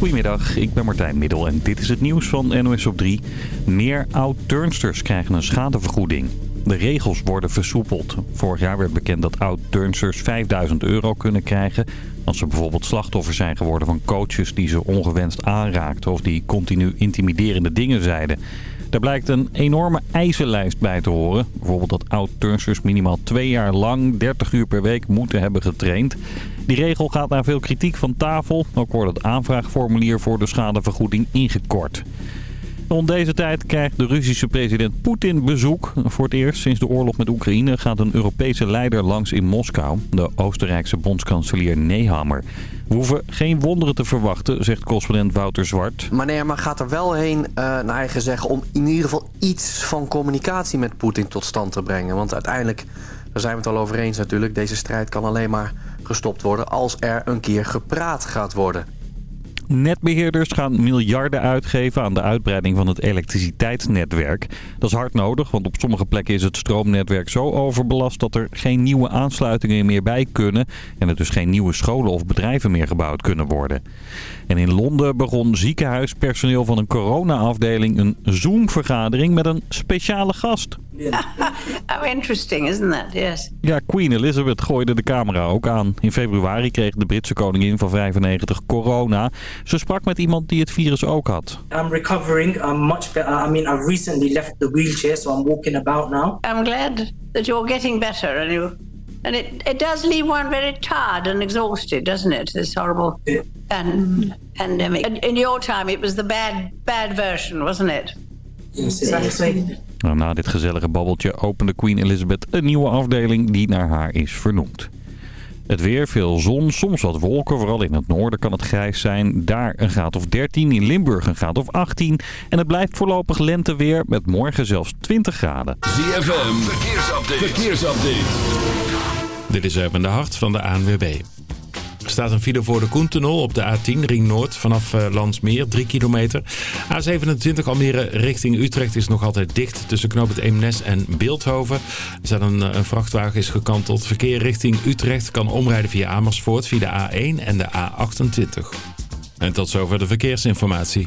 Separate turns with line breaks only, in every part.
Goedemiddag, ik ben Martijn Middel en dit is het nieuws van NOS op 3. Meer oud-turnsters krijgen een schadevergoeding. De regels worden versoepeld. Vorig jaar werd bekend dat oud-turnsters 5000 euro kunnen krijgen... als ze bijvoorbeeld slachtoffer zijn geworden van coaches die ze ongewenst aanraakten... of die continu intimiderende dingen zeiden. Daar blijkt een enorme eisenlijst bij te horen. Bijvoorbeeld dat oud-turnsters minimaal twee jaar lang 30 uur per week moeten hebben getraind. Die regel gaat naar veel kritiek van tafel. Ook wordt het aanvraagformulier voor de schadevergoeding ingekort. Rond deze tijd krijgt de Russische president Poetin bezoek. Voor het eerst sinds de oorlog met Oekraïne gaat een Europese leider langs in Moskou. De Oostenrijkse bondskanselier Nehammer. We hoeven geen wonderen te verwachten, zegt correspondent Wouter Zwart.
Maar nee, maar gaat er wel heen, uh, naar eigen zeggen... om in ieder geval iets van communicatie met Poetin tot stand te brengen. Want uiteindelijk, daar zijn we het al over eens natuurlijk... deze strijd kan alleen maar gestopt worden als er een keer gepraat gaat worden.
Netbeheerders gaan miljarden uitgeven aan de uitbreiding van het elektriciteitsnetwerk. Dat is hard nodig, want op sommige plekken is het stroomnetwerk zo overbelast dat er geen nieuwe aansluitingen meer bij kunnen. En er dus geen nieuwe scholen of bedrijven meer gebouwd kunnen worden. En in Londen begon ziekenhuispersoneel van een corona-afdeling een Zoom-vergadering met een speciale gast.
How interesting, isn't that? Yes.
Ja, Queen Elizabeth gooide de camera ook aan. In februari kreeg de Britse koningin van 95 corona. Ze sprak met iemand die het virus ook had.
I'm recovering. I'm much better. I mean, I've recently left the wheelchair, so I'm walking about now.
I'm glad that you're getting better and you and it, it does leave one very tired and exhausted, doesn't it? This horrible
Yeah.
pan- pandemic. In- In your time, it was the bad, bad version, wasn't it?
Yes, exactly.
Nou, na dit gezellige babbeltje opende Queen Elizabeth een nieuwe afdeling die naar haar is vernoemd. Het weer, veel zon, soms wat wolken. Vooral in het noorden kan het grijs zijn. Daar een graad of 13, in Limburg een graad of 18. En het blijft voorlopig lenteweer met morgen zelfs 20 graden.
ZFM, verkeersupdate. verkeersupdate.
Dit is Erben de Hart van de ANWB. Er staat een file voor de Koentunnel op de A10 Ring Noord vanaf eh, Landsmeer, 3 kilometer. A27 Almere richting Utrecht is nog altijd dicht tussen knoop het Eemnes en Beeldhoven. Er staat een, eh, een vrachtwagen is gekanteld. Verkeer richting Utrecht kan omrijden via Amersfoort via de A1 en de A28. En tot zover de verkeersinformatie.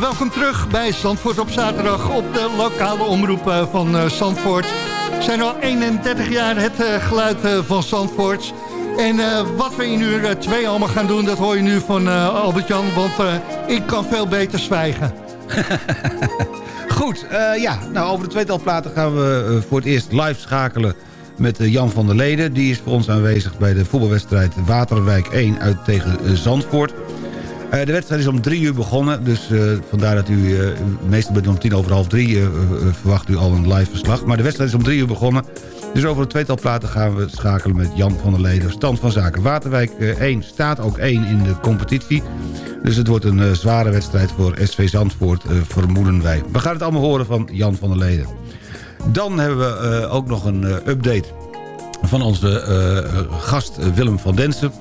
Welkom terug bij Zandvoort op zaterdag op de lokale omroep eh, van eh, Zandvoort. We zijn al 31 jaar het eh, geluid van Zandvoort. En wat we in uur 2 allemaal gaan doen, dat hoor je nu van Albert-Jan, want ik kan veel beter zwijgen.
Goed, ja, nou over de tweetal platen gaan we voor het eerst live schakelen met Jan van der Leden. Die is voor ons aanwezig bij de voetbalwedstrijd Waterwijk 1 uit tegen Zandvoort. Eh, de wedstrijd is om drie uur begonnen, dus eh, vandaar dat u eh, meestal bent om tien over half drie verwacht u al een live verslag. Maar de wedstrijd is om drie uur begonnen. Dus over het tweetal platen gaan we schakelen met Jan van der Leden. Stand van zaken. Waterwijk eh, 1 staat ook 1 in de competitie. Dus het wordt een zware wedstrijd voor SV Zandvoort, vermoeden wij. We gaan het allemaal horen van Jan van der Leden. Dan hebben we ook nog een update van onze gast Willem van Densen.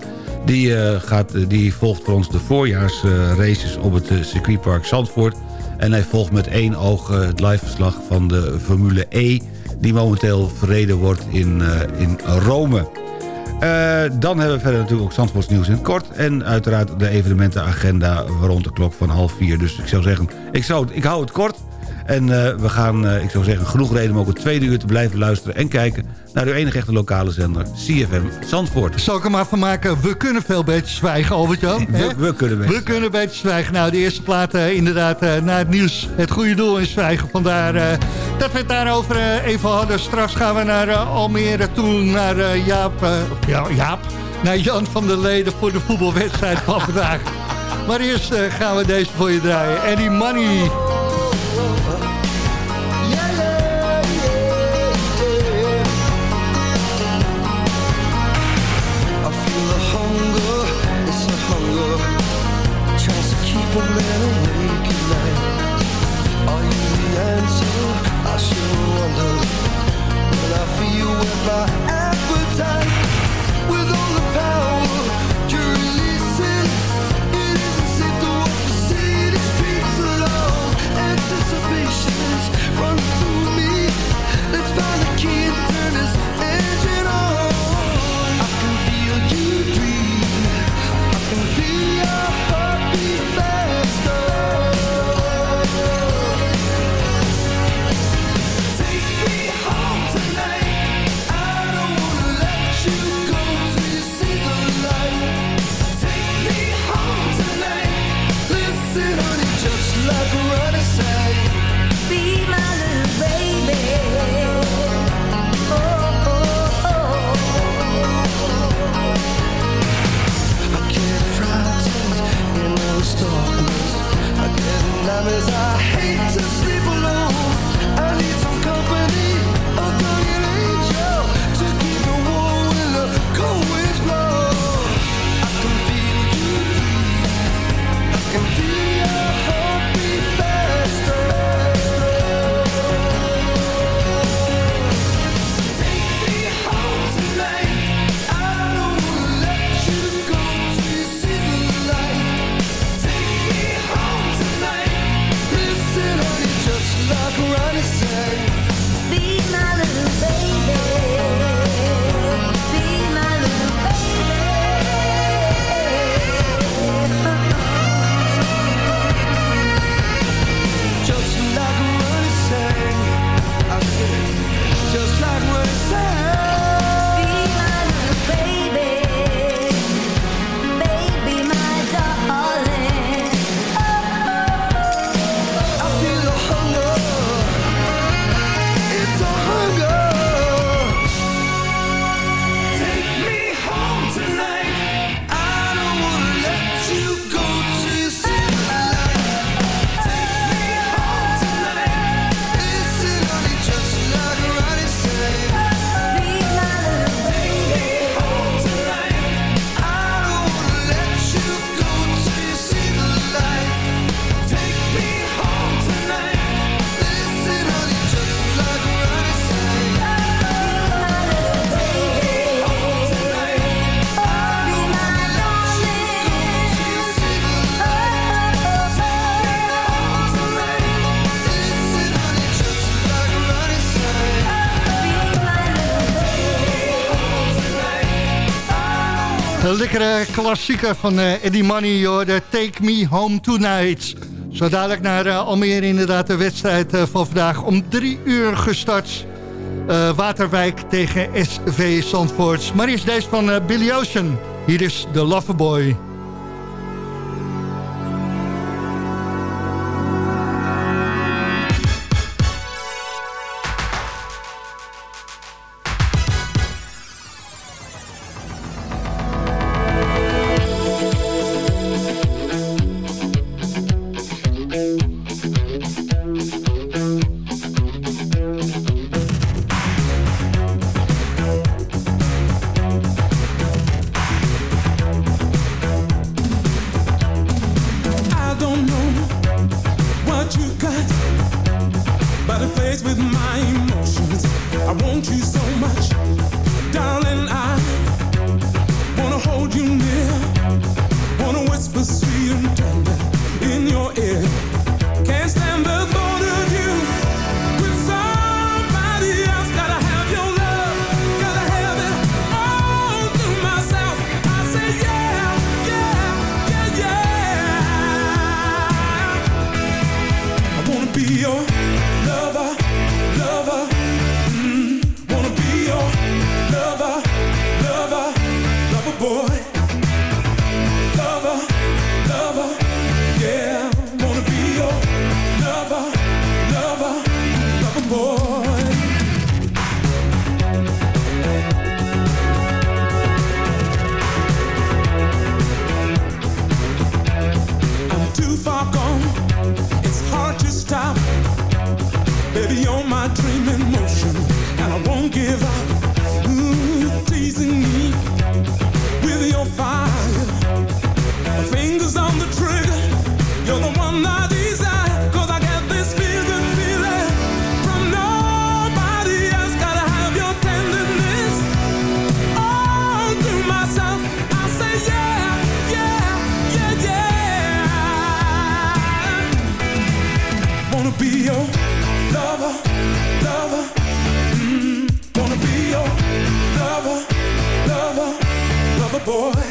Die, eh, gaat, eh, die volgt voor ons de voorjaarsraces op het eh, circuitpark Zandvoort. En hij volgt met één oog het liveverslag van de Formule E... die momenteel verreden wordt in, in Rome. Dan hebben we verder natuurlijk ook Zandvoorts nieuws in het kort. En uiteraard de evenementenagenda rond de klok van half vier. Dus ik zou zeggen, ik, zou, ik hou het kort. En eh, we gaan, eh, ik zou zeggen, genoeg reden om ook het tweede uur te blijven luisteren... en kijken naar uw enige echte lokale zender, CFM Zandvoort.
Zal ik er maar van maken, we kunnen veel beter zwijgen, Albert-Jan.
We, we kunnen beter.
We kunnen beter zwijgen. Nou, de eerste plaat eh, inderdaad uh, na het nieuws. Het goede doel in zwijgen. Vandaar dat we het daarover even hadden. Straks gaan we naar Almere toe, naar Jaap, ja, Jaap, naar Jan van der Leden voor de voetbalwedstrijd van vandaag. Maar eerst gaan we deze voor je draaien. Eddie Money.
I sure wonder. When I feel with my
lekkere klassieker van eh, Eddie Money, hoor. de Take Me Home Tonight. Zo dadelijk naar eh, Almere inderdaad de wedstrijd eh, van vandaag om drie uur gestart. Waterwijk tegen SV Zandvoort. Maar eerst deze van Billy Ocean. Hier is de Loverboy.
I boy.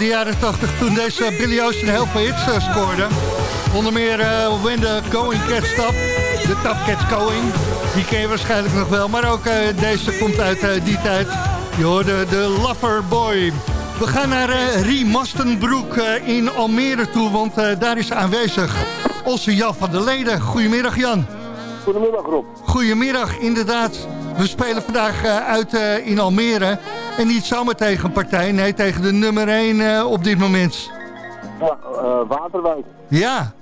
De jaren 80 toen deze Billy Ocean heel veel hits eh, scoorde. Onder meer eh, When the Going Gets Stop, The Top Gets Going. Die ken je waarschijnlijk nog wel. Maar ook eh, deze komt uit die tijd. Je hoorde de Lover Boy. We gaan naar eh Rie Mastenbroek eh, in Almere toe, want daar is aanwezig onze Jan van der Leden. Goedemiddag Jan.
Goedemiddag Rob.
Goedemiddag, inderdaad. We spelen vandaag uit in Almere. En niet zomaar tegen een partij, nee, tegen de nummer 1 op dit moment.
Ja, eh, Waterwijk.
Ja,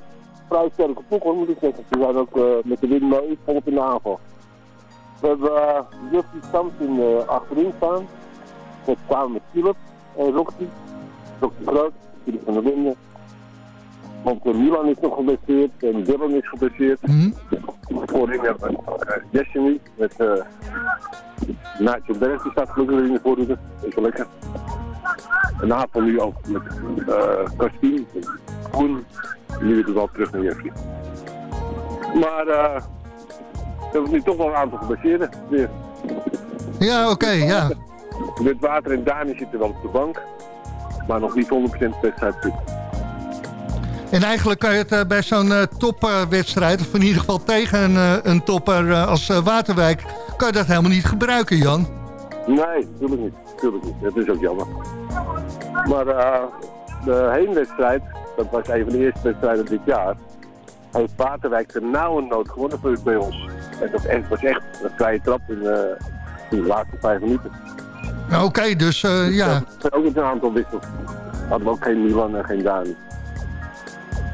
Vrij sterke ploeg moet ik zeggen. Ze zijn ook eh, met de wind mee, volop in de aanval. We hebben uh, Justy Samson eh, achterin staan. Met, samen met Philip en Roxy. Roxy Groot, Philip van der Linden. Want eh, Milan is nog geblesseerd en Dylan is geblesseerd. Voorin hebben we Destiny met uh, Nigel Berg, die staat gelukkig in de voorhoede. Is wel lekker. En Napel nu ook met uh, Kastien, Koen. Nu weer wel terug naar Jeffrey. Maar uh, we hebben nu toch wel een aantal gebaseerden weer.
ja oké, ja.
Met Water en Dani zitten wel op de bank. Maar nog niet 100% wedstrijd.
En eigenlijk kan je het eh, bij zo'n eh, topwedstrijd... of in ieder geval tegen een, eh, een topper als Waterwijk... kan je dat helemaal niet gebruiken, Jan.
Nee, natuurlijk niet. Natuurlijk niet. Dat is ook jammer. Maar eh, de heenwedstrijd, dat was een van de eerste wedstrijden dit jaar, heeft Waterwijk de nauwe nood gewonnen voor- bij ons. En dat echt- was echt een vrije trap in, in de laatste vijf minuten.
Nou, Oké, dus eh, ja.
Zijn ook een aantal wissels. Hadden we ook geen Milan en geen Dani.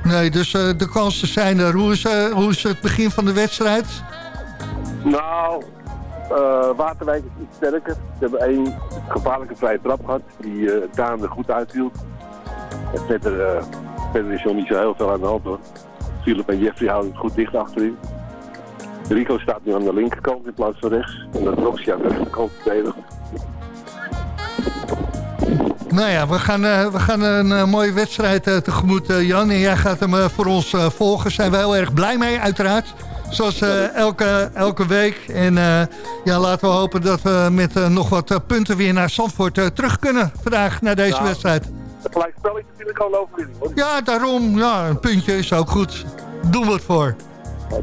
Nee, dus eh, de kansen zijn er. Hoe is, eh, hoe is het begin van de wedstrijd?
Nou, eh, Waterwijk is iets sterker. Ze hebben één gevaarlijke vrije trap gehad, die Daan er goed uithield. En verder, verder is er niet zo heel veel aan de hand hoor. Philip en Jeffrey houden het goed dicht achterin. Rico staat nu aan de linkerkant in plaats van rechts. En dat Roxy aan de rechterkant verdedigt.
Nou ja, we gaan, eh, we gaan een eh, mooie wedstrijd eh, tegemoet, Jan. En jij gaat hem voor ons volgen. Zijn we heel erg blij mee, uiteraard. Zoals elke, elke week. En ja, laten we hopen dat we met nog wat punten weer naar Zandvoort terug kunnen. Vandaag naar deze
Nou.
wedstrijd.
Het gelijk spelletje natuurlijk al overwinning.
Ja, daarom. Ja, een puntje is ook goed. Doen we het voor.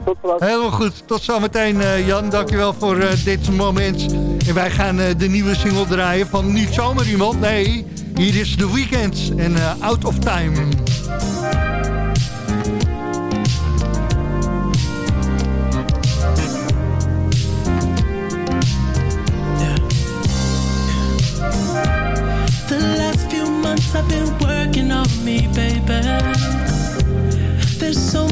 Tot straks.
Helemaal goed. Tot zometeen, eh, Jan. Dankjewel voor eh, dit moment. En wij gaan eh, de nieuwe single draaien van niet zomaar iemand. Nee, hier is The Weeknd en eh, Out of Time.
The last few months I've been working on me, baby. There's so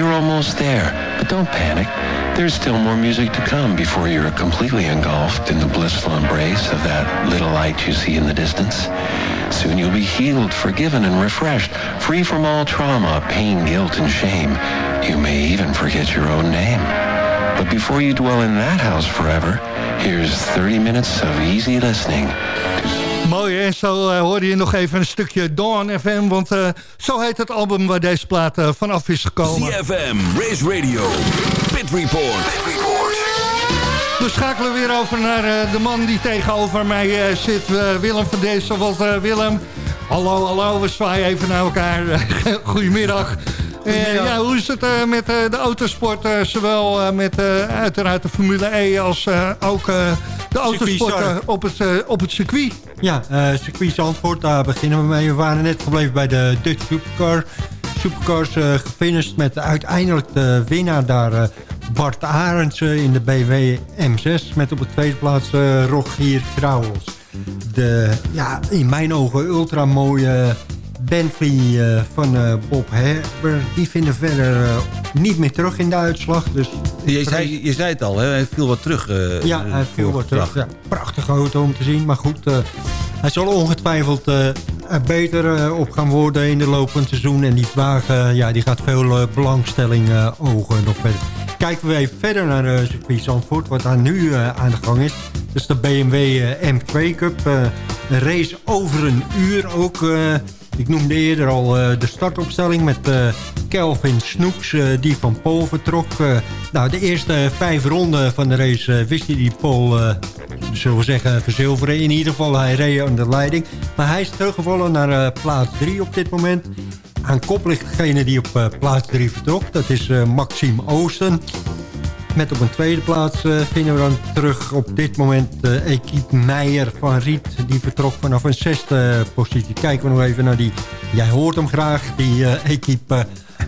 You're almost there, but don't panic. There's still more music to come before you're completely engulfed in the blissful embrace of that little light you see in the distance. Soon you'll be healed, forgiven, and refreshed, free from all trauma, pain, guilt, and shame. You may even forget your own name. But before you dwell in that house forever, here's 30 minutes of easy listening
Mooi, en zo uh, hoorde je nog even een stukje Dawn FM, want uh, zo heet het album waar deze plaat uh, vanaf is gekomen.
CFM, Race Radio, Pit Report. Pit Report.
We schakelen weer over naar eh, de man die tegenover mij eh, zit, eh, Willem van Dezen. Want eh, Willem, hallo, hallo, we zwaaien even naar elkaar. Goedemiddag. Eh, ja, hoe is het eh, met eh, de autosport? zowel met uiteraard de Formule E als ook de autosport op, het, op het circuit.
Ja, circuit Zandvoort, daar beginnen we mee. We waren net gebleven bij de Dutch Supercar. Supercars gefinished met uiteindelijk de winnaar daar... Bart Arendsen in de BMW M6 met op de tweede plaats Rogier Krauwels. De, ja, in mijn ogen ultra mooie Bentley eh, van eh, Bob Herber. Die vinden verder eh, niet meer terug in de uitslag. Dus
Je zei, je zei het al, hè? hij viel wat terug.
ja, hij viel wat terug. Ja, prachtige auto om te zien. Maar goed, hij zal ongetwijfeld beter op gaan worden in de het seizoen. En die wagen ja, die gaat veel belangstelling ogen nog verder. Kijken we even verder naar de circuit Zandvoort. Wat daar nu aan de gang is. Dat is de BMW eh, M2 Cup. een race over een uur ook... ik noemde eerder al eh, de startopstelling met eh, Kelvin Snoeks, eh, die van Pool vertrok. Nou, de eerste vijf ronden van de race wist hij die Pool, eh, zullen we zeggen, verzilveren. In ieder geval, hij reed aan de leiding. Maar hij is teruggevallen naar plaats drie op dit moment. Aan kop ligt degene die op plaats drie vertrok. Dat is Maxime Oosten. Met op een tweede plaats eh, vinden we dan terug op dit moment de equipe Meijer van Riet. Die vertrok vanaf een zesde positie. Kijken we nog even naar die, jij hoort hem graag, die eh equipe uh,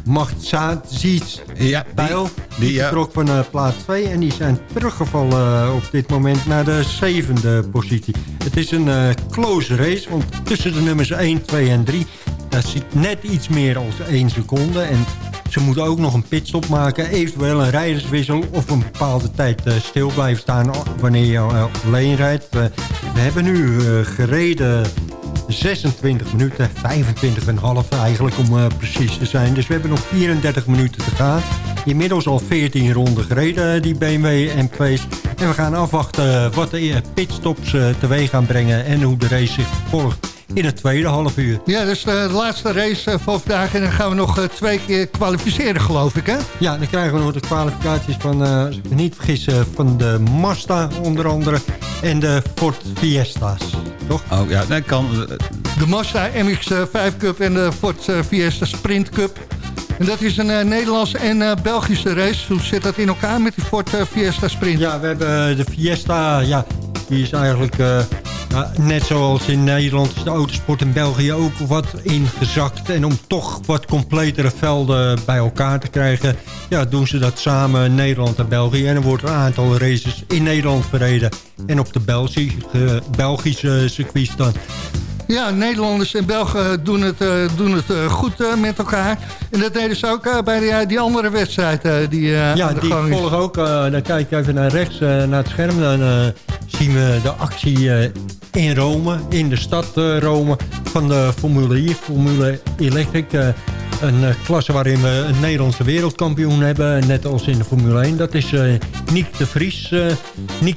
Macht Ziets
ja,
Bijl. Die, vertrok van uh, plaats 2 en die zijn teruggevallen uh, op dit moment naar de zevende positie. Het is een uh, close race, want tussen de nummers 1, 2 en 3... daar zit net iets meer dan 1 seconde. En ze moeten ook nog een pitstop maken, eventueel een rijderswissel... of een bepaalde tijd uh, stil blijven staan wanneer je uh, alleen rijdt. Uh, we hebben nu uh, gereden 26 minuten, 25,5 eigenlijk om precies te zijn. Dus we hebben nog 34 minuten te gaan. Inmiddels al 14 ronden gereden, die BMW M2's. En we gaan afwachten wat de pitstops teweeg gaan brengen... en hoe de race zich volgt in het tweede half uur.
Ja, dus de laatste race van vandaag. En dan gaan we nog uh, twee keer kwalificeren, geloof ik, hè?
Ja, dan krijgen we nog de kwalificaties van, uh, als ik me niet vergis, uh, van de Mazda onder andere. En de Ford Fiesta's, toch?
Oh ja, dat kan.
De Mazda MX-5 Cup en de Ford Fiesta Sprint Cup. En dat is een uh, Nederlandse en uh, Belgische race. Hoe zit dat in elkaar met die Ford uh, Fiesta Sprint?
Ja, we hebben de Fiesta, ja, die is eigenlijk... Ja, net zoals in Nederland is de autosport in België ook wat ingezakt. En om toch wat completere velden bij elkaar te krijgen... Ja, doen ze dat samen Nederland en België. En er wordt een aantal races in Nederland verreden. En op de Belgische, Belgische circuits dan.
Ja, Nederlanders en Belgen doen het, uh, doen het uh, goed met elkaar. En dat deden ze ook bij die, die andere wedstrijd die
Ja,
aan de
die
gang
volgen ook. dan kijk ik even naar rechts, naar het scherm. Dan zien we de actie in Rome, in de stad Rome... van de Formule I, Formule Electric... Een uh, klasse waarin we een Nederlandse wereldkampioen hebben. Net als in de Formule 1. Dat is uh, de Vries. Uh,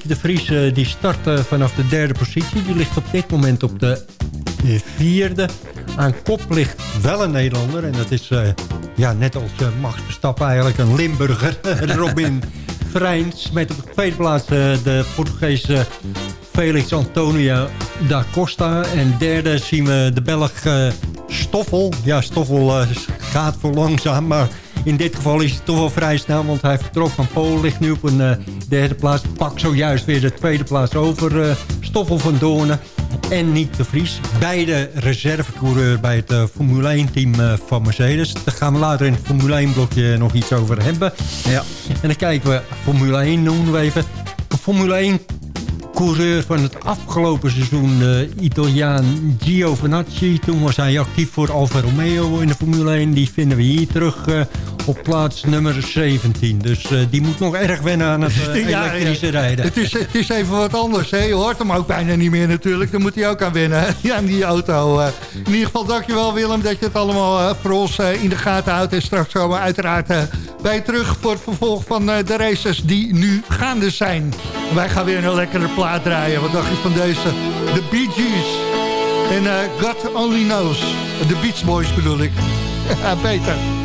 de Vries die start vanaf de derde positie. Die ligt op dit moment op de vierde. Aan kop ligt wel een Nederlander. En dat is ja, net als Max Verstappen eigenlijk een Limburger. Robin Met op de tweede plaats de Portugese Felix Antonio da Costa. En derde zien we de Belg Stoffel. Ja, Stoffel uh, gaat voor langzaam, maar in dit geval is hij toch wel vrij snel... want hij vertrok van Polen, ligt nu op een derde plaats. Pak zojuist weer de tweede plaats over Stoffel van Doornen en Niek de Vries. Beide reservecoureur bij het Formule 1-team van Mercedes. Daar gaan we later in het Formule 1-blokje nog iets over hebben.
Ja.
En dan kijken we, Formule 1 noemen we even. Formule 1 coureur van het afgelopen seizoen, de Italiaan Giovinazzi. Toen was hij actief voor Alfa Romeo in de Formule 1. Die vinden we hier terug op plaats nummer 17. Dus uh, die moet nog erg wennen aan het uh, ja, elektrische rijden.
Het is, het is even wat anders. Hè? Je hoort hem ook bijna niet meer natuurlijk. Dan moet hij ook aan wennen aan die auto. in ieder geval dankjewel Willem dat je het allemaal voor ons in de gaten houdt. En straks komen we uiteraard bij terug voor het vervolg van de races die nu gaande zijn. Wij gaan weer een lekkere plaats draaien. Wat dacht je van deze? The Bee Gees. En God Only Knows. De Beach Boys bedoel ik.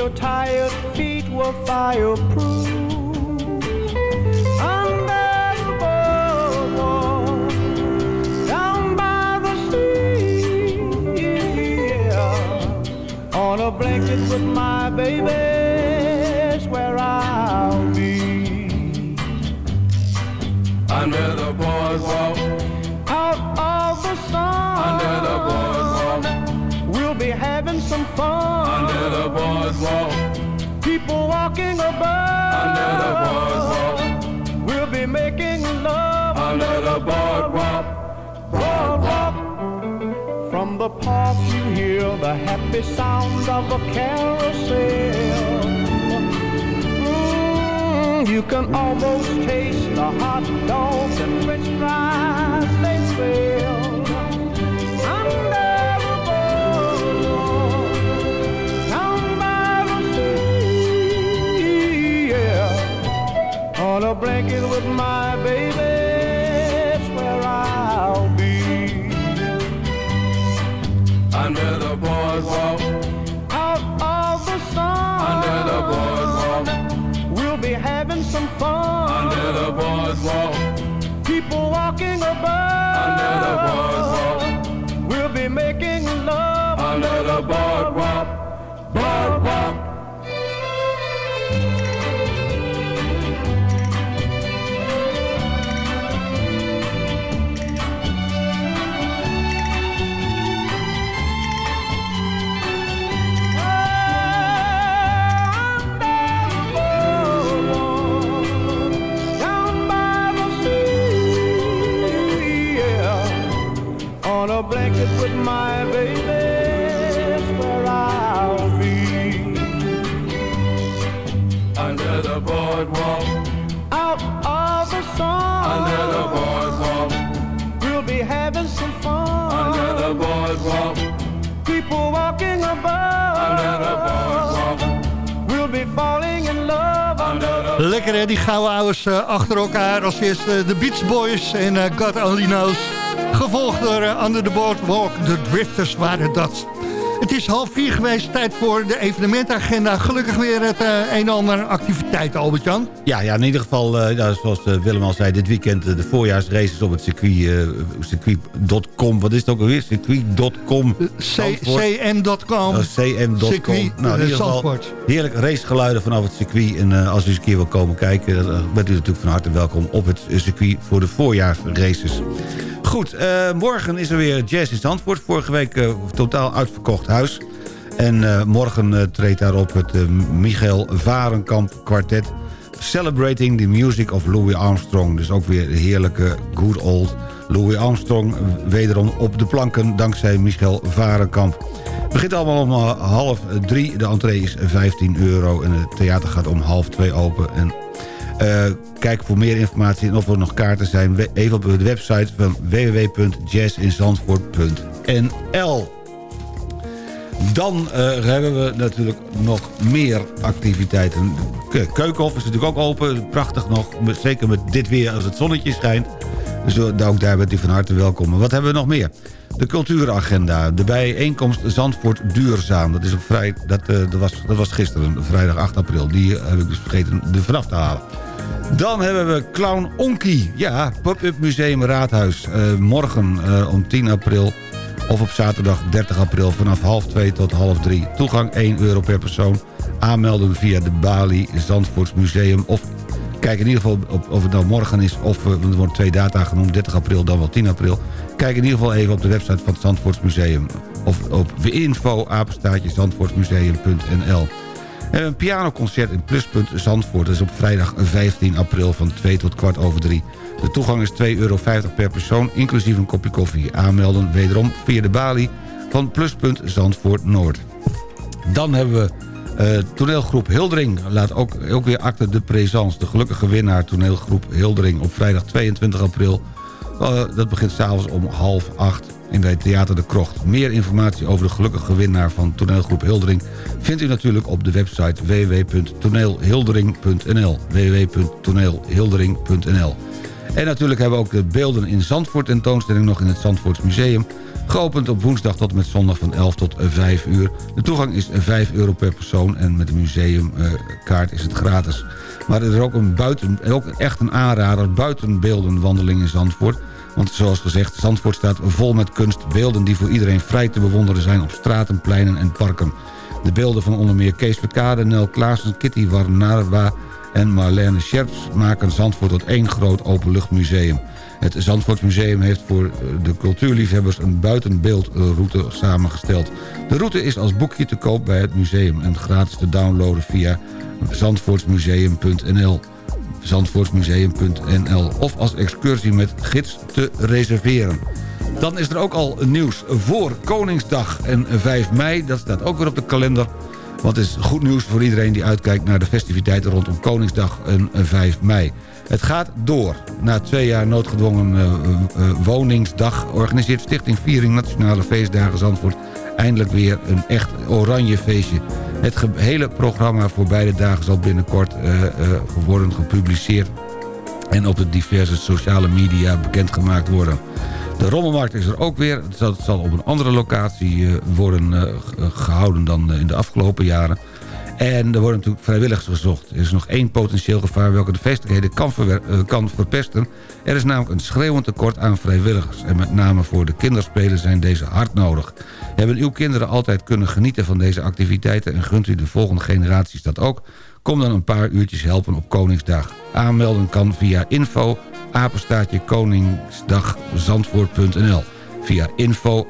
your tired feet were fireproof. Under the boardwalk, down by the sea, on a blanket with my baby, is where I'll be.
Under the boardwalk,
out of the sun. Having fun.
Under the boardwalk,
people walking above.
Under the boardwalk,
we'll be making love.
Under the boardwalk,
boardwalk. From the park you hear the happy sounds of a carousel. Mm, you can almost taste the hot dogs and french fries they sell. On a blanket with my baby, it's where I'll be.
under the boardwalk,
Out of the sun,
under the boardwalk,
we'll be having some fun.
under the boardwalk,
People walking above.
under the boardwalk,
We'll be making love.
under the boardwalk, boardwalk.
Die gouden ouders eh, achter elkaar. Als eerst eh, de Beach Boys en eh, God Only Knows. Gevolgd door Under the Boardwalk, de Drifters waren dat. Het is half vier geweest, tijd voor de evenementagenda. Gelukkig weer het eh, een en ander activiteit, Albert-Jan.
Ja, ja, in ieder geval, eh, ja, zoals eh, Willem al zei... dit weekend de voorjaarsraces op het circuit, circuit.com. Wat is het ook alweer? Circuit.com.
Cm.com.
Cm.com.
Circuit,
Nou, in ieder geval
Zandvoort.
heerlijk racegeluiden vanaf het circuit. En als u eens een keer wil komen kijken... dan bent u natuurlijk van harte welkom op het circuit voor de voorjaarsraces. Goed, eh, morgen is er weer Jazz in Zandvoort. Vorige week eh, totaal uitverkocht huis. En eh, morgen treedt daarop het Michael Varenkamp kwartet... Celebrating the Music of Louis Armstrong. Dus ook weer de heerlijke good old Louis Armstrong. Wederom op de planken dankzij Michael Varenkamp. Het begint allemaal om half drie. De entree is 15 euro en het theater gaat om half twee open. En kijk voor meer informatie en of er nog kaarten zijn... even op de website van www.jazzinzandvoort.nl Dan eh, hebben we natuurlijk nog meer activiteiten. Ke- Keukenhof is natuurlijk ook open. Prachtig nog, zeker met dit weer als het zonnetje schijnt. Dus eh, ook daar bent u van harte welkom. Wat hebben we nog meer? De cultuuragenda. De bijeenkomst Zandvoort Duurzaam. Dat, is op vrij, dat, eh, was, dat was gisteren, vrijdag 8 april. Die eh, heb ik dus vergeten er vanaf te halen. Dan hebben we Clown Onkie. Ja, Pop-up Museum Raadhuis. Eh, morgen eh, om 10 april. Of op zaterdag 30 april vanaf half 2 tot half 3. Toegang 1 euro per persoon. Aanmelden via de Bali Zandvoorts Museum. Of kijk in ieder geval op, of het nou morgen is... of eh, er worden twee data genoemd, 30 april dan wel 10 april. Kijk in ieder geval even op de website van het Zandvoorts Museum. Of op info apenstaatje zandvoortsmuseum.nl. We hebben een pianoconcert in Pluspunt Zandvoort. Dat is op vrijdag 15 april van 2 tot kwart over 3. De toegang is 2,50 euro per persoon, inclusief een kopje koffie. Aanmelden wederom via de balie van Pluspunt Zandvoort Noord. Dan hebben we eh, toneelgroep Hildering. Laat ook, ook weer acte de présence. De gelukkige winnaar toneelgroep Hildering op vrijdag 22 april. Eh, dat begint s'avonds om half acht in bij Theater de Krocht. Meer informatie over de gelukkige winnaar van toneelgroep Hildering... vindt u natuurlijk op de website www.toneelhildering.nl www.toneelhildering.nl En natuurlijk hebben we ook de beelden in Zandvoort tentoonstelling nog in het Zandvoorts Museum... Geopend op woensdag tot met zondag van 11 tot 5 uur. De toegang is 5 euro per persoon en met de museumkaart is het gratis. Maar er is ook, een buiten, ook echt een aanrader buitenbeeldenwandeling in Zandvoort. Want zoals gezegd, Zandvoort staat vol met kunst. Beelden die voor iedereen vrij te bewonderen zijn op straten, pleinen en parken. De beelden van onder meer Kees Verkade, Nel Klaassen, Kitty Warnarwa en Marlene Scherps... maken Zandvoort tot één groot openluchtmuseum. Het Zandvoortsmuseum heeft voor eh, de cultuurliefhebbers een buitenbeeldroute samengesteld. De route is als boekje te koop bij het museum en gratis te downloaden via zandvoortsmuseum.nl zandvoortsmuseum.nl of als excursie met gids te reserveren. Dan is er ook al nieuws voor Koningsdag en 5 mei. Dat staat ook weer op de kalender. Het is goed nieuws voor iedereen die uitkijkt naar de festiviteiten rondom Koningsdag en 5 mei. Het gaat door. Na twee jaar noodgedwongen eh, eh, woningsdag organiseert Stichting Viering Nationale Feestdagen Zandvoort eindelijk weer een echt oranje feestje. Het hele programma voor beide dagen zal binnenkort eh, eh, worden gepubliceerd en op de diverse sociale media bekendgemaakt worden. De rommelmarkt is er ook weer. Het zal, op een andere locatie eh, worden eh, ge- gehouden dan in de afgelopen jaren. En er worden natuurlijk vrijwilligers gezocht. Er is nog één potentieel gevaar welke de feestelijkheden kan, eh, kan verpesten. Er is namelijk een schreeuwend tekort aan vrijwilligers. En met name voor de kinderspelen zijn deze hard nodig. Hebben uw kinderen altijd kunnen genieten van deze activiteiten... en gunt u de volgende generaties dat ook? Kom dan een paar uurtjes helpen op Koningsdag. Aanmelden kan via info apenstaatje via info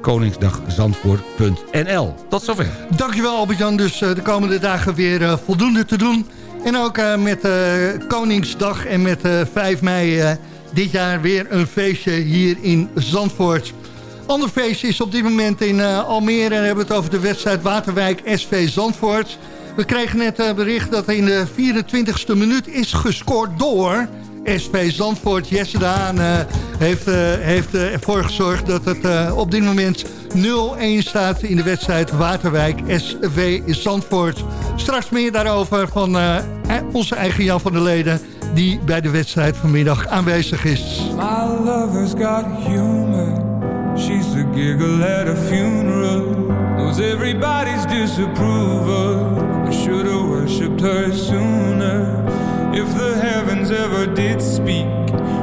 koningsdagzandvoort.nl. Tot zover.
Dankjewel Albert-Jan. Dus eh, de komende dagen weer eh, voldoende te doen. En ook eh, met Koningsdag en met eh 5 mei dit jaar weer een feestje hier in Zandvoort. Ander feestje is op dit moment in Almere. En we hebben het over de wedstrijd Waterwijk SV Zandvoort. We kregen net bericht dat in de 24e minuut is gescoord door SV Zandvoort. Jesse de Haan eh, heeft, eh, heeft eh, ervoor gezorgd dat het op dit moment 0-1 staat in de wedstrijd Waterwijk SV Zandvoort. Straks meer daarover van onze eigen Jan van der Leden... die bij de wedstrijd vanmiddag aanwezig is.
My lover's got humor. She's the giggle at a funeral. Knows everybody's disapproval. I should have worshipped her sooner. If the heavens ever did speak,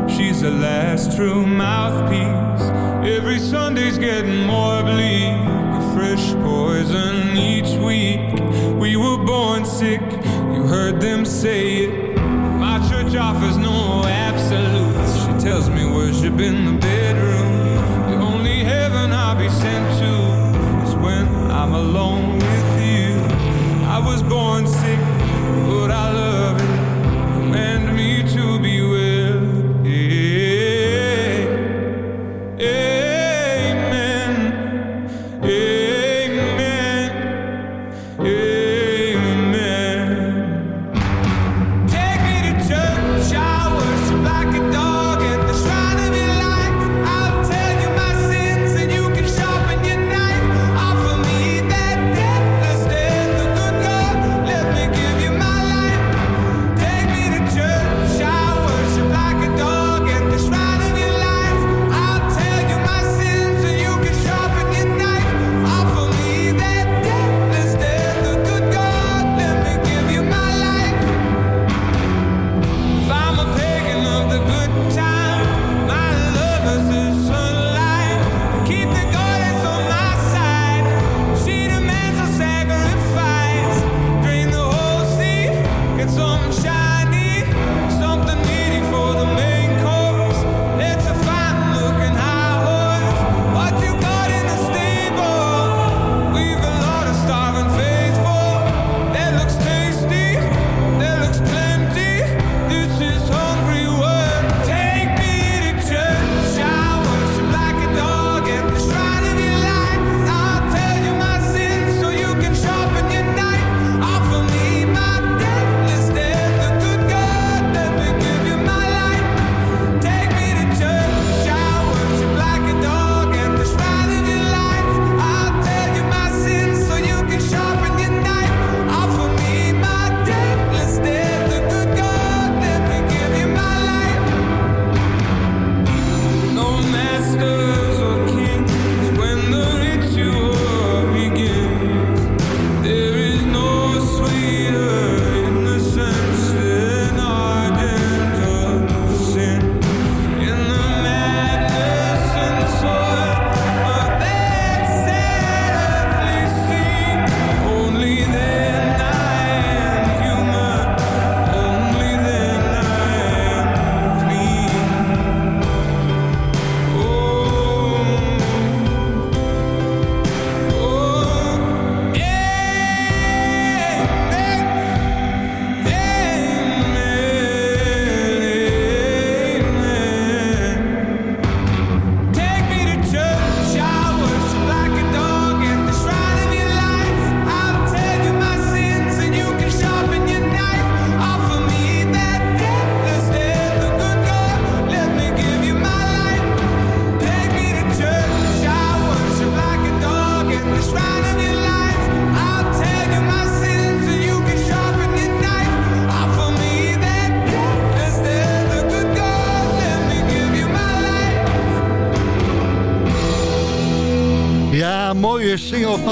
she's the last true mouthpiece. Every Sunday's getting more bleak. A fresh poison each week. We were born sick, you heard them say it. My church offers no absolutes. She tells me worship in the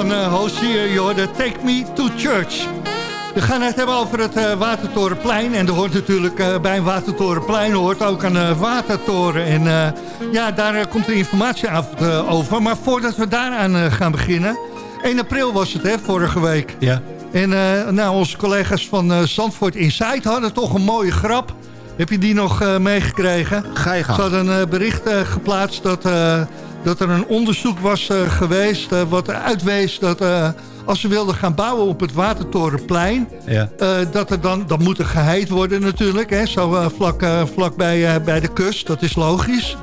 van uh, je hoorde Take Me to Church. We gaan het hebben over het eh, Watertorenplein. En er hoort natuurlijk eh, bij een Watertorenplein hoort ook een eh, watertoren. En ja, daar komt de informatieavond eh, over. Maar voordat we daaraan gaan beginnen... 1 april was het, hè, vorige week.
Ja.
En nou, onze collega's van Zandvoort Insight hadden toch een mooie grap. Heb je die nog meegekregen?
Ga je.
Ze hadden een bericht geplaatst dat, dat er een onderzoek was eh, geweest... eh, wat uitwees dat eh, als ze wilden gaan bouwen op het Watertorenplein...
Ja.
dat er dan, dat moet er geheid worden natuurlijk, hè, zo vlak, vlak bij, bij de kust, dat is logisch.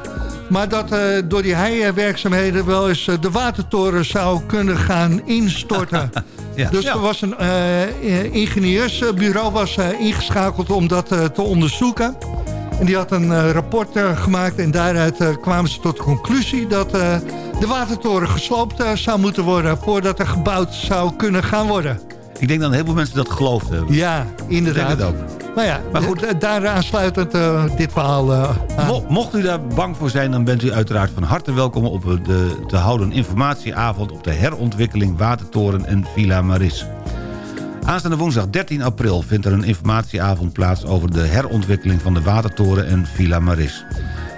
Maar dat door die heiwerkzaamheden wel eens de watertoren zou kunnen gaan instorten.
Ja.
Dus
Ja.
er was een ingenieursbureau was, ingeschakeld om dat te onderzoeken. En die had een eh, rapport eh, gemaakt en daaruit eh, kwamen ze tot de conclusie... dat de watertoren gesloopt zou moeten worden... voordat er gebouwd zou kunnen gaan worden.
Ik denk dat heel veel mensen dat geloofd hebben.
Ja, inderdaad.
Ook.
Maar ja,
Maar goed.
daar aansluitend dit verhaal.
Mo- mocht u daar bang voor zijn, dan bent u uiteraard van harte welkom... op de te houden informatieavond op de herontwikkeling Watertoren en Villa Maris. Aanstaande woensdag 13 april vindt er een informatieavond plaats... over de herontwikkeling van de Watertoren en Villa Maris.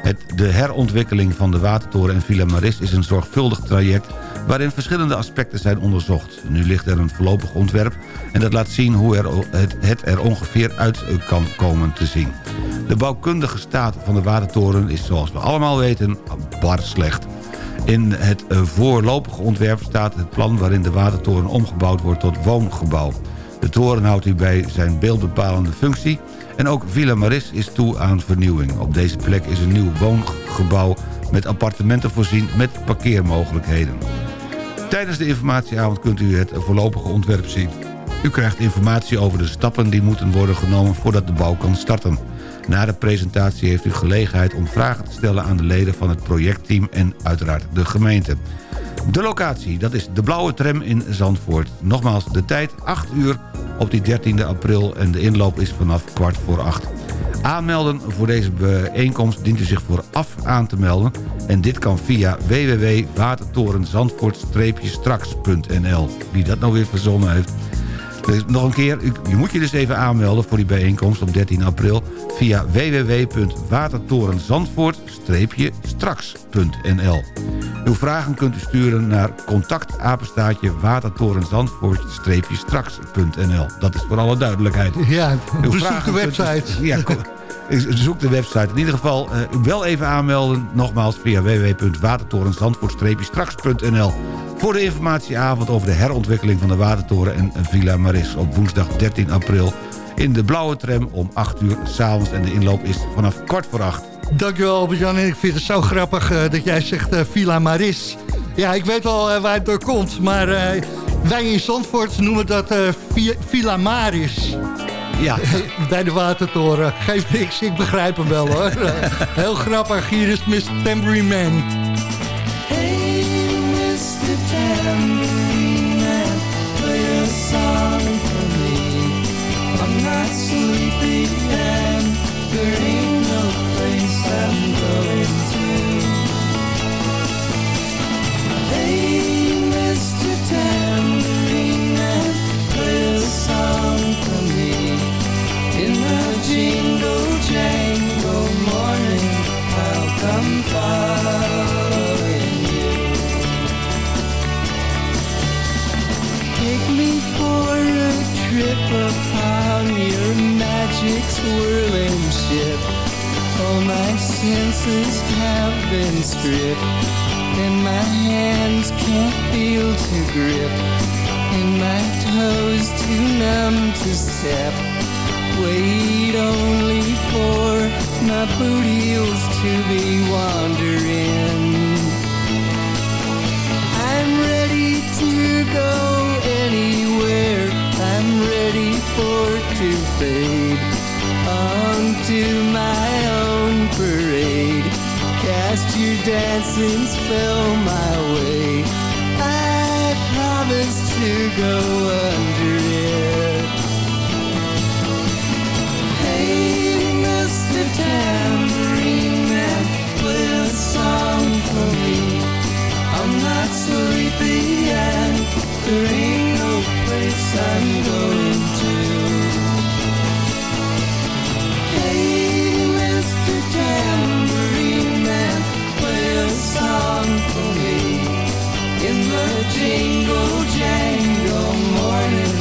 Het, de herontwikkeling van de Watertoren en Villa Maris is een zorgvuldig traject... waarin verschillende aspecten zijn onderzocht. Nu ligt er een voorlopig ontwerp en dat laat zien hoe het, het er ongeveer uit kan komen te zien. De bouwkundige staat van de Watertoren is zoals we allemaal weten bar slecht. In het eh, voorlopige ontwerp staat het plan waarin de Watertoren omgebouwd wordt tot woongebouw. De toren houdt hierbij zijn beeldbepalende functie en ook Villa Maris is toe aan vernieuwing. Op deze plek is een nieuw woongebouw met appartementen voorzien met parkeermogelijkheden. Tijdens de informatieavond kunt u het voorlopige ontwerp zien. U krijgt informatie over de stappen die moeten worden genomen voordat de bouw kan starten. Na de presentatie heeft u gelegenheid om vragen te stellen aan de leden van het projectteam en uiteraard de gemeente. De locatie, dat is de blauwe tram in Zandvoort. Nogmaals, de tijd 8 uur op die 13e april en de inloop is vanaf kwart voor 8. Aanmelden voor deze bijeenkomst dient u zich vooraf aan te melden. En dit kan via www.watertorenzandvoort-straks.nl Wie dat nou weer verzonnen heeft. Dus nog een keer, je moet je dus even aanmelden voor die bijeenkomst op 13 april... via www.watertorenzandvoort-straks.nl Uw vragen kunt u sturen naar contactapenstaatje watertorenzandvoort-straks.nl Dat is voor alle duidelijkheid.
Ja,
Uw
bezoek de
kunt u-
website.
Ja, ko- zoek de website. In ieder geval eh, wel even aanmelden. Nogmaals via www.watertorenzandvoort-straks.nl voor de informatieavond over de herontwikkeling van de Watertoren en Villa Maris op woensdag 13 april in de blauwe tram om 8 uur s'avonds en de inloop is vanaf kwart voor 8.
Dankjewel Albert-Jan. Ik vind het zo grappig eh, dat jij zegt eh, Villa Maris. Ja, ik weet eh, waar het door komt. Maar wij in Zandvoort noemen dat Vi- Villa Maris.
Ja.
Bij de Watertoren. Geef niks, ik begrijp hem wel hoor. Heel grappig. Hier is Mr. Tambourine Man.
Hey, Mr. Tambourine Man, play a song for me. I'm not sleepy and there upon your magic swirling ship. All my senses have been stripped, and my hands can't feel to grip, and my toes too numb to step. Wait only for my boot heels to be wandering. I'm ready to go anywhere. Ready for to fade onto my own parade. Cast your dancing spell my way. I promise to go under it. Hey, Mr. Tambourine Man, play a song for me. I'm not sleepy and there I'm going to. Hey, Mr. Tambourine Man, play a song for me. In the jingle jangle morning,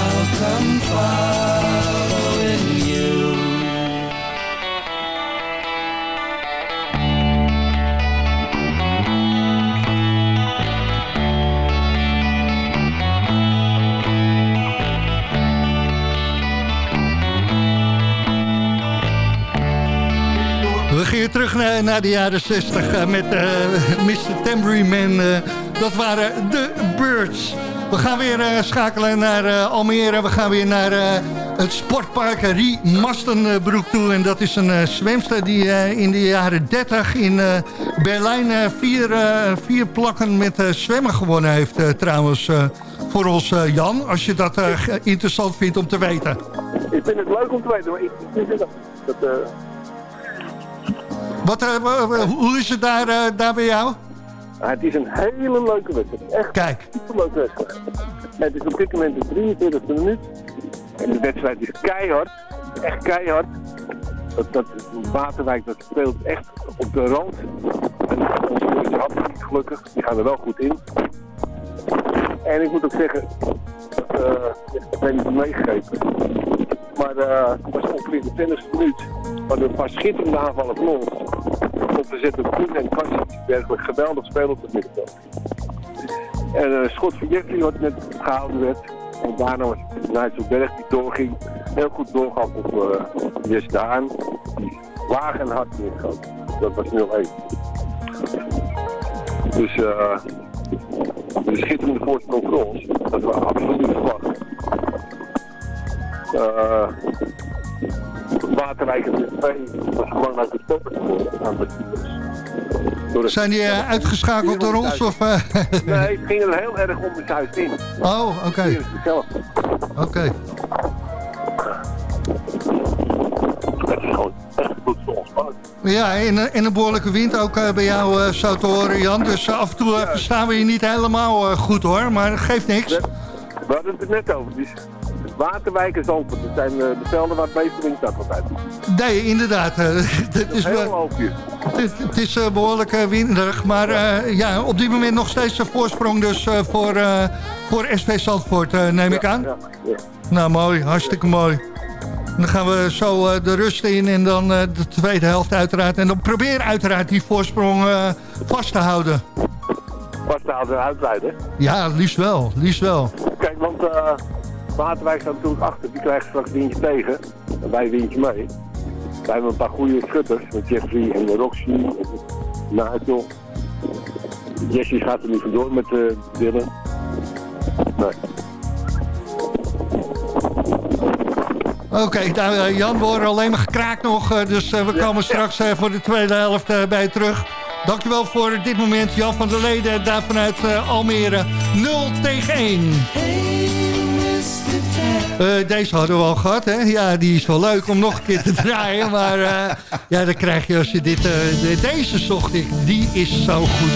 I'll come following
We gingen terug naar, naar de jaren 60 eh, met eh, Mr. Tambourine Man. eh, dat waren de Birds. We gaan weer schakelen naar Almere. We gaan weer naar het sportpark Rie Mastenbroek toe. En dat is een zwemster die in de jaren 30 in Berlijn vier, vier plakken met zwemmen gewonnen heeft. trouwens, voor ons Jan, als je dat interessant vindt om te weten.
Ik vind het leuk om te weten, maar ik dat...
Wat, eh, hoe is het daar, eh, daar bij jou?
het is een hele leuke wedstrijd. Echt
Kijk.
een superleuke wedstrijd. Het is op dit moment de 43e minuut. En de wedstrijd is keihard. Echt keihard. Dat, dat Waterwijk dat speelt echt op de rand. En onze is altijd niet gelukkig. Die gaan er wel goed in. En ik moet ook zeggen, eh, ik weet niet meegegeven. Maar eh, het was ongeveer de 20e minuut. Maar een paar schitterende aanvallen van ons. Op te zetten Koen en Kassic. Werkelijk geweldig spelen op het middenveld. En een schot van Jeffrey wat net gehouden werd. En daarna was het Nijsselberg die doorging. Heel goed doorgaf op uh, Jess Daan. Die laag en hard neergeschoten. Dat was 0-1. Dus eh een schitterende voorsprong voor. Dat we absoluut verwachten. Eh Waterwijk en 2 was gewoon uit de geworden aan de
Zijn die eh, uitgeschakeld door ons? Of, eh?
Nee, het ging er heel erg om de Zuid in.
Oh, oké.
Zelf.
Oké.
Het is gewoon echt park.
Ja, en, eh, en een behoorlijke wind ook eh, bij jou, eh, zo te horen, Jan. Dus eh, af en toe eh, verstaan we je niet helemaal eh, goed, hoor. Maar dat geeft niks.
We hadden het er net over. Dus Waterwijk en Zandvoort, dat zijn eh, de velden waar het meeste wind staat altijd.
Nee, inderdaad. eh, dat is
Heel
wel,
hoopje.
het, het is eh, behoorlijk eh, winderig. Maar ja, op dit moment nog steeds een voorsprong dus voor, voor SV Zandvoort, neem ik aan.
Ja, ja.
Nou, mooi. Hartstikke mooi. Dan gaan we zo de rust in en dan de tweede helft uiteraard. En dan probeer uiteraard die voorsprong vast te houden.
Pas te houden uitrijden.
Ja, liefst wel. Liefst wel.
Kijk, want Waterwijk staat natuurlijk achter. Die krijgt straks windje tegen. En wij windje mee. Wij hebben een paar goede schutters. Met Jeffrey en Roxy en Nigel. Jesse gaat er niet vandoor met uh, Dylan. Nee.
Oké, nou, eh, Jan, we horen alleen maar gekraakt nog. eh, dus we komen straks voor de tweede helft eh, bij je terug. Dankjewel voor dit moment, Jan van der Leden. Daar vanuit eh, Almere 0 tegen 1. Eh, deze hadden we al gehad, hè? Ja, die is wel leuk om nog een keer te draaien. Maar eh, ja, dan krijg je als je dit... eh, de- deze zocht ik, die is zo goed.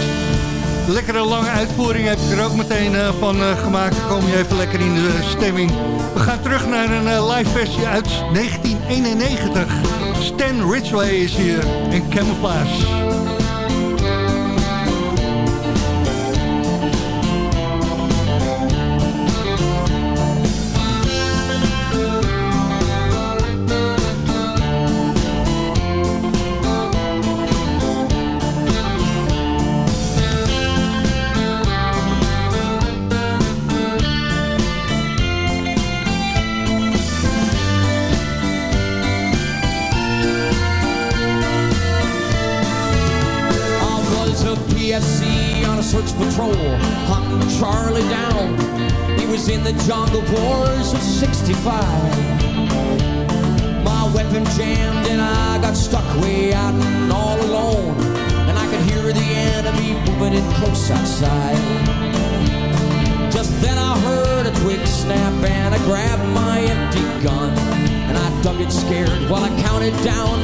Lekkere lange uitvoering heb ik er ook meteen van gemaakt. Dan kom je even lekker in de stemming. We gaan terug naar een live versie uit 1991. Stan Ridgway is hier in Camouflage.
Charlie down. He was in the jungle wars of 65. My weapon jammed and I got stuck way out and all alone. And I could hear the enemy moving in close outside. Just then I heard a twig snap and I grabbed my empty gun. And I dug it scared while I counted down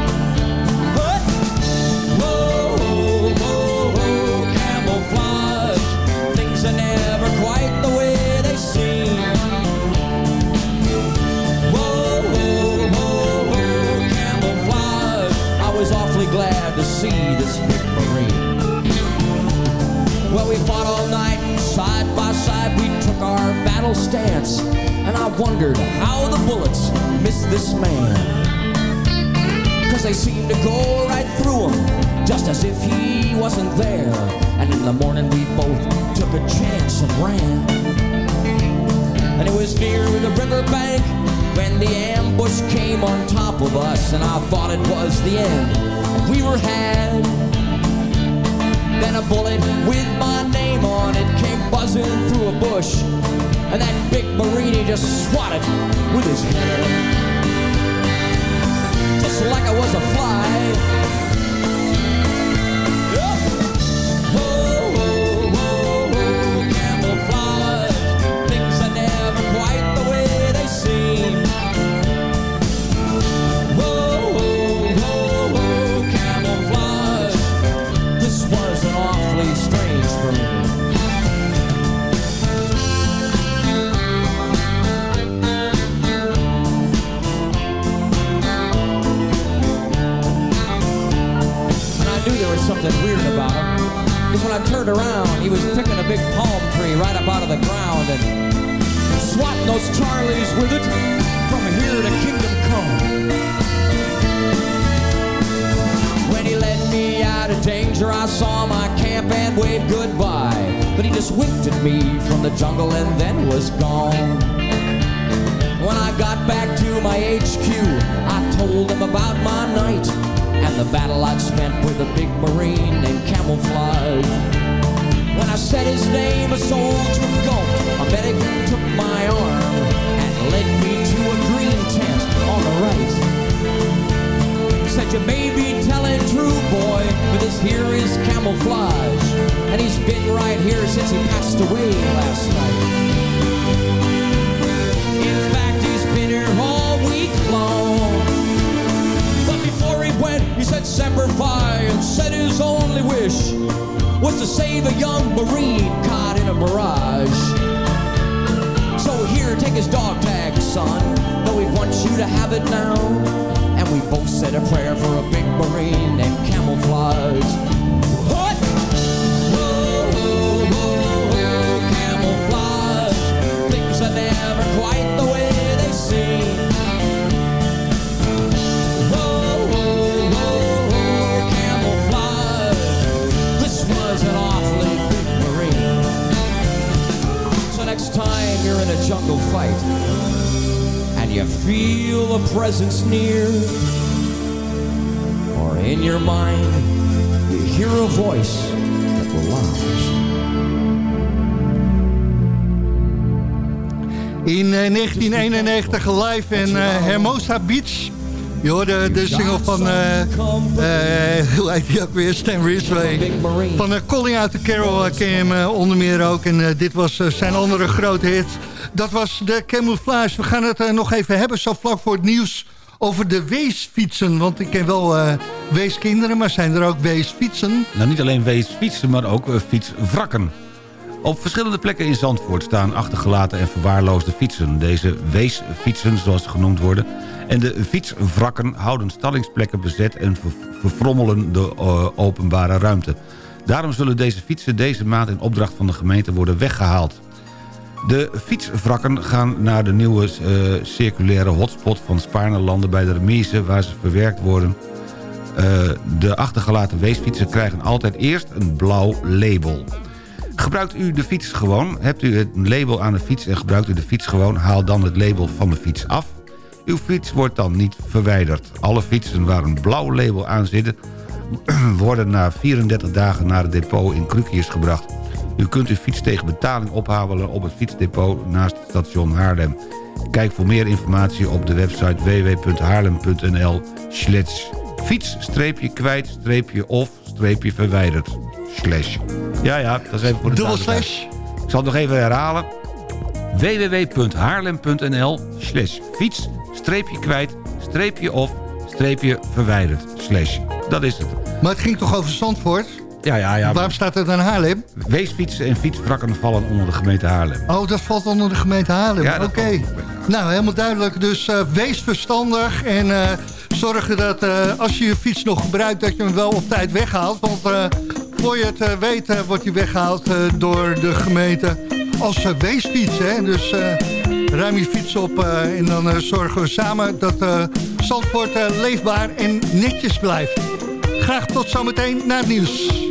This big. Well, we fought all night, side by side we took our battle stance. and I wondered how the bullets missed this man. Cause they seemed to go right through him, just as if he wasn't there. And in the morning we both took a chance and ran. And it was near the riverbank when the ambush came on top of us, and I thought it was the end. We were had. Then a bullet with my name on it came buzzing through a bush, and that big Marine just swatted with his head. Just like I was a fly. Jungle fight and you feel a presence near, or in your mind you hear a voice that belongs.
In eh, 1991 live in eh, Hermosa Beach. Je hoorde de single van, eh eh, hoe heet die ook weer, Stan Ridgway. Van uh, Calling Out the Carol eh, ken je hem eh, onder meer ook. En eh, dit was eh, zijn andere grote hit. Dat was de Camouflage. We gaan het eh, nog even hebben, zo vlak voor het nieuws, over de weesfietsen. Want ik ken wel eh, weeskinderen, maar zijn er ook weesfietsen?
Nou, niet alleen weesfietsen, maar ook eh, fietswrakken. Op verschillende plekken in Zandvoort staan achtergelaten en verwaarloosde fietsen. Deze weesfietsen, zoals ze genoemd worden... en de fietswrakken houden stallingsplekken bezet... en ver- verfrommelen de openbare ruimte. Daarom zullen deze fietsen deze maand in opdracht van de gemeente worden weggehaald. De fietswrakken gaan naar de nieuwe eh, circulaire hotspot van Spaarnelanden bij de remise... waar ze verwerkt worden. Eh, de achtergelaten weesfietsen krijgen altijd eerst een blauw label. Gebruikt u de fiets gewoon? Hebt u het label aan de fiets en gebruikt u de fiets gewoon? Haal dan het label van de fiets af. Uw fiets wordt dan niet verwijderd. Alle fietsen waar een blauw label aan zit... worden na 34 dagen naar het depot in Krukius gebracht. U kunt uw fiets tegen betaling ophalen op het fietsdepot naast het station Haarlem. Kijk voor meer informatie op de website www.haarlem.nl slash fiets-kwijt-of-verwijderd. Slash. Ja, ja, dat is even voor de
Dubbel slash?
Ik zal het nog even herhalen. www.haarlem.nl slash fiets-kwijt-of-verwijderd. Slash. Dat is het.
Maar het ging toch over Zandvoort?
Ja, ja, ja.
Waarom staat het aan Haarlem?
Weesfietsen en fietswrakken vallen onder de gemeente Haarlem.
Oh, dat valt onder de gemeente Haarlem.
Ja,
Oké. Nou, helemaal duidelijk. Dus eh, wees verstandig en uh, zorg dat eh, als je je fiets nog gebruikt... dat je hem wel op tijd weghaalt. Want voor je het weet wordt hij weggehaald door de gemeente als weesfiets. Dus
ruim je fiets op en dan zorgen we samen dat Zandvoort leefbaar en netjes blijft. Graag tot zometeen naar het nieuws.